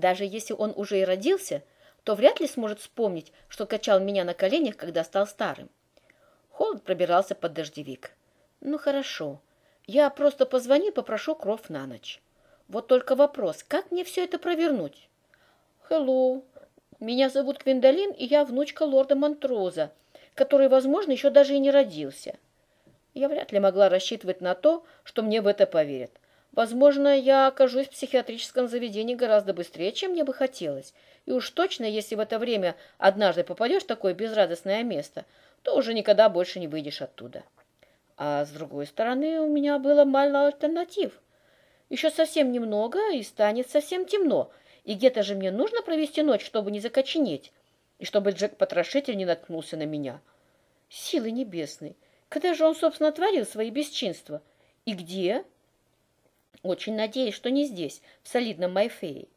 Даже если он уже и родился, то вряд ли сможет вспомнить, что качал меня на коленях, когда стал старым. Холод пробирался под дождевик. Ну хорошо, я просто позвоню попрошу кров на ночь. Вот только вопрос, как мне все это провернуть? Hello, меня зовут Квиндолин, и я внучка лорда Монтроза, который, возможно, еще даже и не родился. Я вряд ли могла рассчитывать на то, что мне в это поверят. Возможно, я окажусь в психиатрическом заведении гораздо быстрее, чем мне бы хотелось. И уж точно, если в это время однажды попадешь в такое безрадостное место, то уже никогда больше не выйдешь оттуда. А с другой стороны, у меня было мало альтернатив. Еще совсем немного, и станет совсем темно. И где-то же мне нужно провести ночь, чтобы не закоченеть, и чтобы Джек-потрошитель не наткнулся на меня. Силы небесные! Когда же он, собственно, творил свои бесчинства? И где? Очень надеюсь, что не здесь, в солидном Майфее.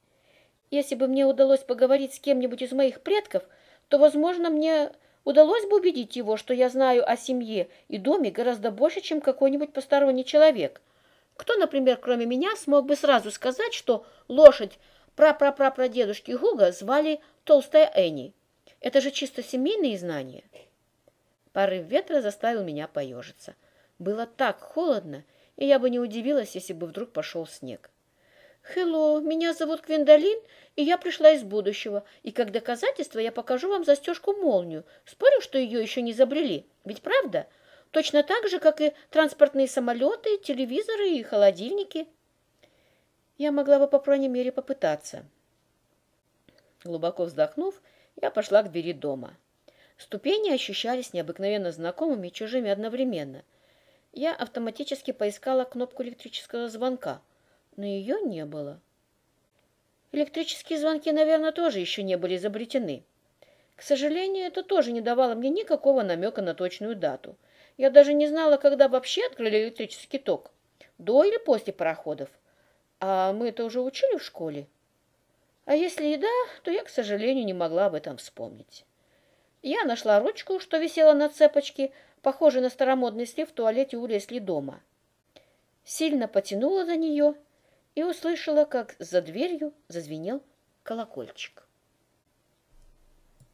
Если бы мне удалось поговорить с кем-нибудь из моих предков, то, возможно, мне удалось бы убедить его, что я знаю о семье и доме гораздо больше, чем какой-нибудь посторонний человек. Кто, например, кроме меня, смог бы сразу сказать, что лошадь прапрапрапрадедушки Гуга звали Толстая Энни? Это же чисто семейные знания. Порыв ветра заставил меня поежиться. Было так холодно, и я бы не удивилась, если бы вдруг пошел снег. «Хелло, меня зовут Квиндолин, и я пришла из будущего, и как доказательство я покажу вам застежку-молнию. Спорю, что ее еще не изобрели, ведь правда? Точно так же, как и транспортные самолеты, телевизоры и холодильники». Я могла бы, по крайней мере, попытаться. Глубоко вздохнув, я пошла к двери дома. Ступени ощущались необыкновенно знакомыми и чужими одновременно – я автоматически поискала кнопку электрического звонка, но ее не было. Электрические звонки, наверное, тоже еще не были изобретены. К сожалению, это тоже не давало мне никакого намека на точную дату. Я даже не знала, когда вообще открыли электрический ток. До или после пароходов. А мы это уже учили в школе. А если и да, то я, к сожалению, не могла об этом вспомнить. Я нашла ручку, что висела на цепочке, похожий на старомодный слив в туалете у Лесли дома. Сильно потянула за нее и услышала, как за дверью зазвенел колокольчик.